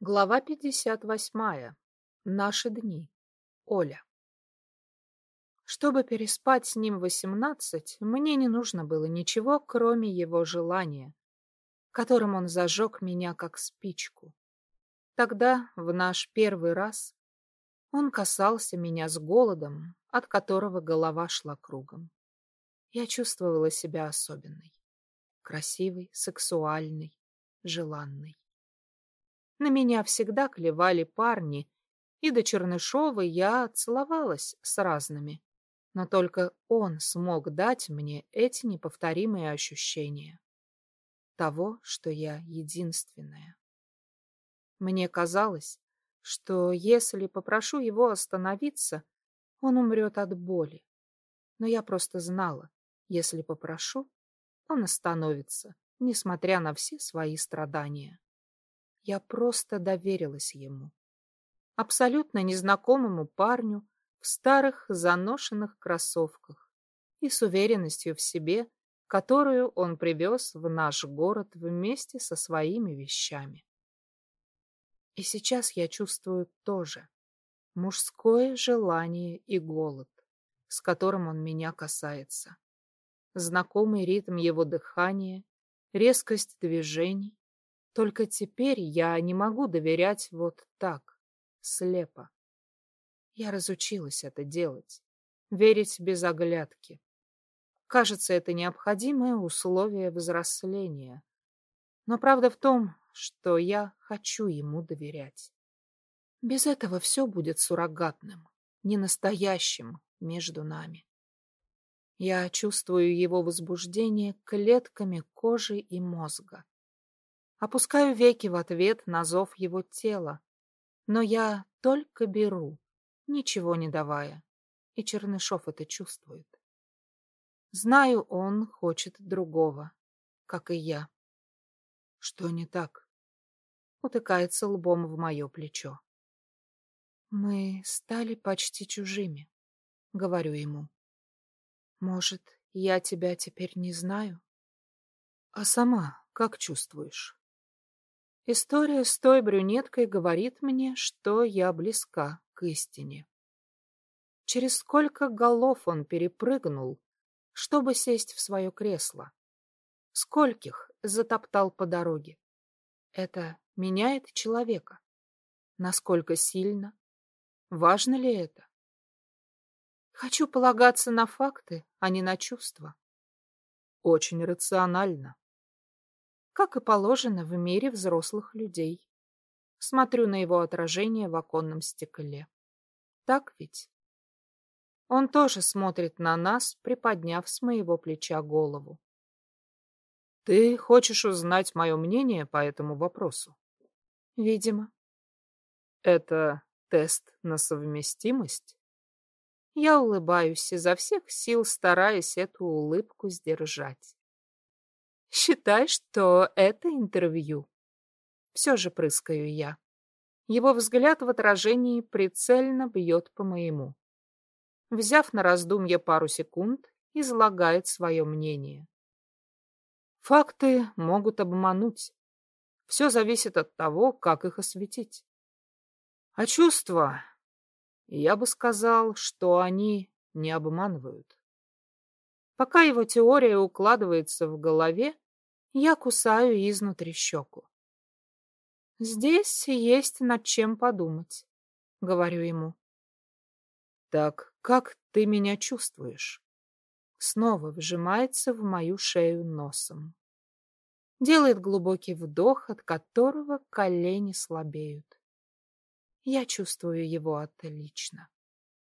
Глава 58. Наши дни. Оля. Чтобы переспать с ним восемнадцать, мне не нужно было ничего, кроме его желания, которым он зажег меня как спичку. Тогда, в наш первый раз, он касался меня с голодом, от которого голова шла кругом. Я чувствовала себя особенной, красивой, сексуальной, желанной. На меня всегда клевали парни, и до Чернышова я целовалась с разными. Но только он смог дать мне эти неповторимые ощущения. Того, что я единственная. Мне казалось, что если попрошу его остановиться, он умрет от боли. Но я просто знала, если попрошу, он остановится, несмотря на все свои страдания. Я просто доверилась ему. Абсолютно незнакомому парню в старых заношенных кроссовках и с уверенностью в себе, которую он привез в наш город вместе со своими вещами. И сейчас я чувствую тоже мужское желание и голод, с которым он меня касается. Знакомый ритм его дыхания, резкость движений, только теперь я не могу доверять вот так, слепо. Я разучилась это делать, верить без оглядки. Кажется, это необходимое условие взросления. Но правда в том, что я хочу ему доверять. Без этого все будет суррогатным, ненастоящим между нами. Я чувствую его возбуждение клетками кожи и мозга. Опускаю веки в ответ на зов его тела. Но я только беру, ничего не давая. И Чернышов это чувствует. Знаю, он хочет другого, как и я. Что не так? Утыкается лбом в мое плечо. Мы стали почти чужими, говорю ему. Может, я тебя теперь не знаю? А сама как чувствуешь? История с той брюнеткой говорит мне, что я близка к истине. Через сколько голов он перепрыгнул, чтобы сесть в свое кресло? Скольких затоптал по дороге? Это меняет человека. Насколько сильно? Важно ли это? Хочу полагаться на факты, а не на чувства. Очень рационально как и положено в мире взрослых людей. Смотрю на его отражение в оконном стекле. Так ведь? Он тоже смотрит на нас, приподняв с моего плеча голову. Ты хочешь узнать мое мнение по этому вопросу? Видимо. Это тест на совместимость? Я улыбаюсь изо всех сил, стараясь эту улыбку сдержать. Считай, что это интервью. Все же прыскаю я. Его взгляд в отражении прицельно бьет по моему. Взяв на раздумье пару секунд, излагает свое мнение. Факты могут обмануть. Все зависит от того, как их осветить. А чувства, я бы сказал, что они не обманывают. Пока его теория укладывается в голове, я кусаю изнутри щеку. «Здесь есть над чем подумать», — говорю ему. «Так как ты меня чувствуешь?» Снова вжимается в мою шею носом. Делает глубокий вдох, от которого колени слабеют. Я чувствую его отлично.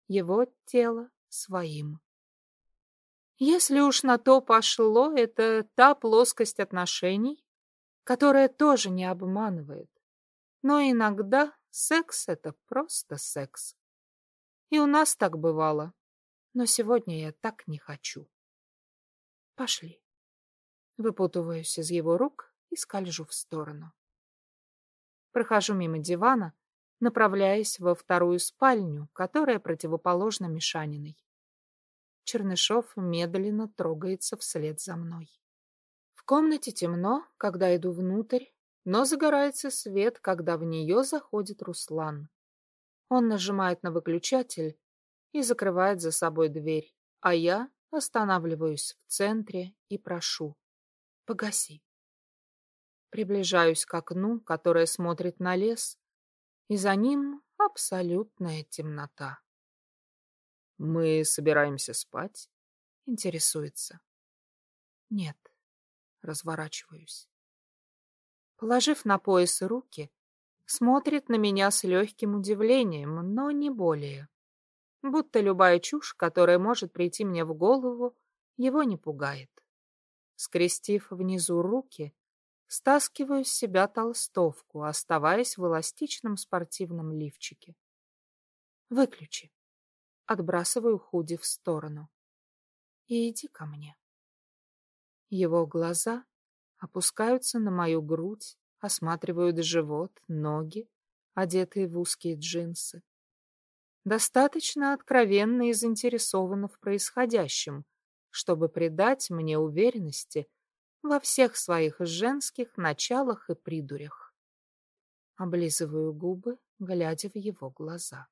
Его тело своим. Если уж на то пошло, это та плоскость отношений, которая тоже не обманывает. Но иногда секс — это просто секс. И у нас так бывало. Но сегодня я так не хочу. Пошли. Выпутываюсь из его рук и скольжу в сторону. Прохожу мимо дивана, направляясь во вторую спальню, которая противоположна Мишаниной. Чернышов медленно трогается вслед за мной. В комнате темно, когда иду внутрь, но загорается свет, когда в нее заходит Руслан. Он нажимает на выключатель и закрывает за собой дверь, а я останавливаюсь в центре и прошу «Погаси». Приближаюсь к окну, которое смотрит на лес, и за ним абсолютная темнота. «Мы собираемся спать?» — интересуется. «Нет», — разворачиваюсь. Положив на пояс руки, смотрит на меня с легким удивлением, но не более. Будто любая чушь, которая может прийти мне в голову, его не пугает. Скрестив внизу руки, стаскиваю с себя толстовку, оставаясь в эластичном спортивном лифчике. Выключи. Отбрасываю худи в сторону. И иди ко мне. Его глаза опускаются на мою грудь, осматривают живот, ноги, одетые в узкие джинсы. Достаточно откровенно и заинтересованы в происходящем, чтобы придать мне уверенности во всех своих женских началах и придурях. Облизываю губы, глядя в его глаза.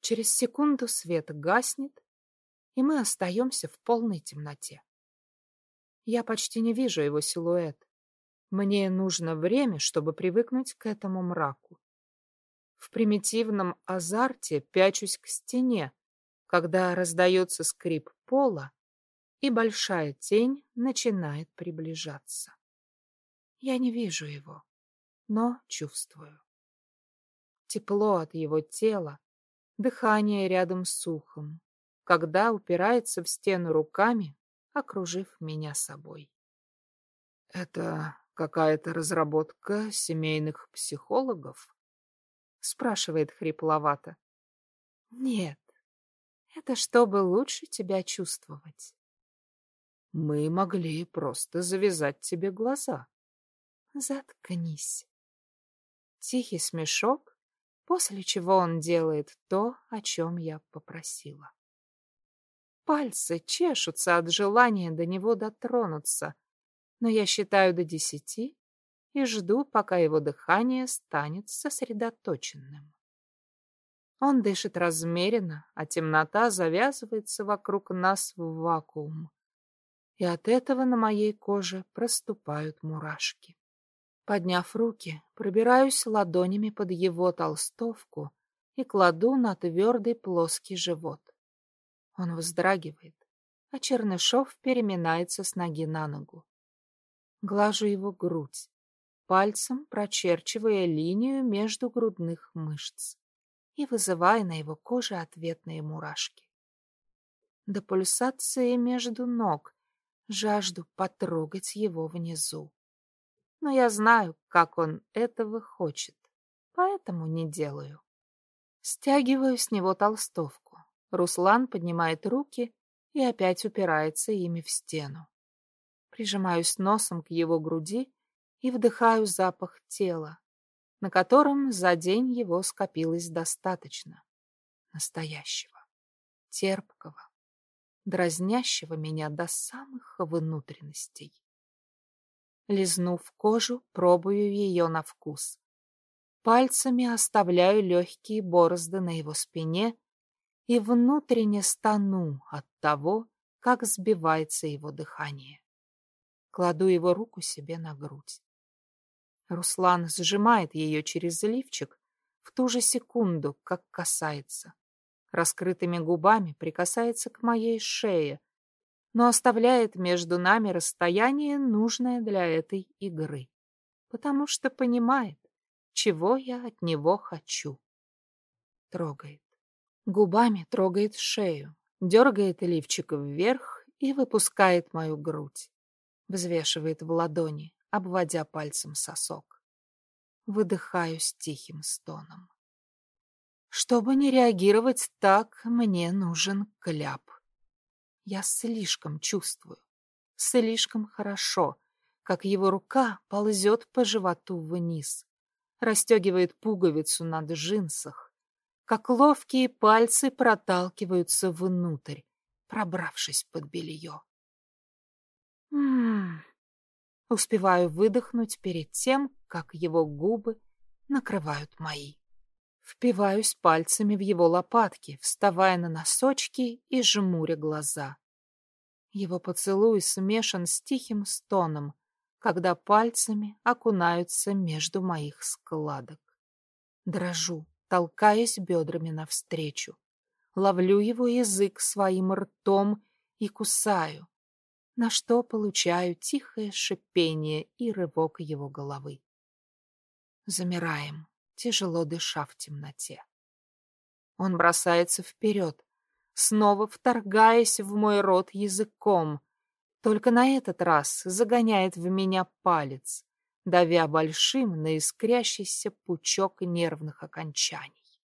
Через секунду свет гаснет, и мы остаемся в полной темноте. Я почти не вижу его силуэт. Мне нужно время, чтобы привыкнуть к этому мраку. В примитивном азарте пячусь к стене, когда раздается скрип пола, и большая тень начинает приближаться. Я не вижу его, но чувствую. Тепло от его тела, дыхание рядом с ухом, когда упирается в стену руками, окружив меня собой. «Это какая-то разработка семейных психологов?» — спрашивает хрипловато. «Нет, это чтобы лучше тебя чувствовать». «Мы могли просто завязать тебе глаза». «Заткнись». Тихий смешок, после чего он делает то, о чем я попросила. Пальцы чешутся от желания до него дотронуться, но я считаю до десяти и жду, пока его дыхание станет сосредоточенным. Он дышит размеренно, а темнота завязывается вокруг нас в вакуум. И от этого на моей коже проступают мурашки. Подняв руки, пробираюсь ладонями под его толстовку и кладу на твердый плоский живот. Он вздрагивает, а Чернышов переминается с ноги на ногу. Глажу его грудь, пальцем прочерчивая линию между грудных мышц и вызывая на его коже ответные мурашки. До пульсации между ног жажду потрогать его внизу. Но я знаю, как он этого хочет, поэтому не делаю. Стягиваю с него толстовку Руслан поднимает руки и опять упирается ими в стену. Прижимаюсь носом к его груди и вдыхаю запах тела, на котором за день его скопилось достаточно. Настоящего, терпкого, дразнящего меня до самых внутренностей. Лизнув кожу, пробую ее на вкус. Пальцами оставляю легкие борозды на его спине и внутренне стану от того, как сбивается его дыхание. Кладу его руку себе на грудь. Руслан сжимает ее через лифчик в ту же секунду, как касается. Раскрытыми губами прикасается к моей шее, но оставляет между нами расстояние, нужное для этой игры, потому что понимает, чего я от него хочу. Трогает. Губами трогает шею, дергает лифчик вверх и выпускает мою грудь. Взвешивает в ладони, обводя пальцем сосок. Выдыхаю с тихим стоном. Чтобы не реагировать так, мне нужен кляп. Я слишком чувствую, слишком хорошо, как его рука ползет по животу вниз, расстегивает пуговицу на джинсах, как ловкие пальцы проталкиваются внутрь, пробравшись под белье. М -м -м. Успеваю выдохнуть перед тем, как его губы накрывают мои. Впиваюсь пальцами в его лопатки, вставая на носочки и жмуря глаза. Его поцелуй смешан с тихим стоном, когда пальцами окунаются между моих складок. Дрожу, толкаясь бедрами навстречу. Ловлю его язык своим ртом и кусаю, на что получаю тихое шипение и рывок его головы. Замираем, тяжело дыша в темноте. Он бросается вперед, снова вторгаясь в мой рот языком, только на этот раз загоняет в меня палец, давя большим на искрящийся пучок нервных окончаний.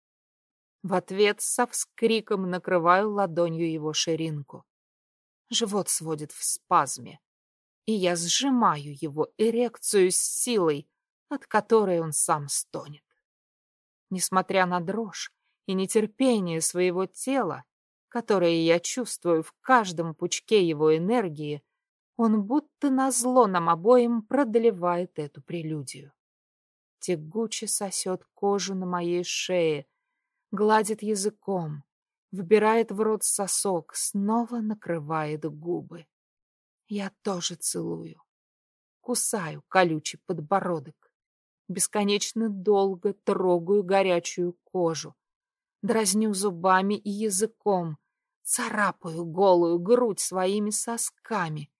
В ответ со вскриком накрываю ладонью его ширинку. Живот сводит в спазме, и я сжимаю его эрекцию с силой, от которой он сам стонет. Несмотря на дрожь и нетерпение своего тела, которое я чувствую в каждом пучке его энергии, он будто назло нам обоим продлевает эту прелюдию. Тягуче сосет кожу на моей шее, гладит языком, вбирает в рот сосок, снова накрывает губы. Я тоже целую. Кусаю колючий подбородок. Бесконечно долго трогаю горячую кожу. Дразню зубами и языком. Царапаю голую грудь своими сосками,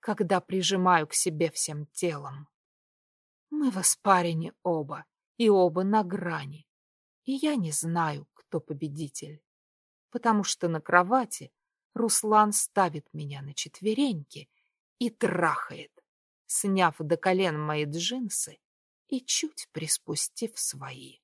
когда прижимаю к себе всем телом. Мы в оспарене оба, и оба на грани. И я не знаю, кто победитель. Потому что на кровати Руслан ставит меня на четвереньки и трахает, сняв до колен мои джинсы и чуть приспустив свои.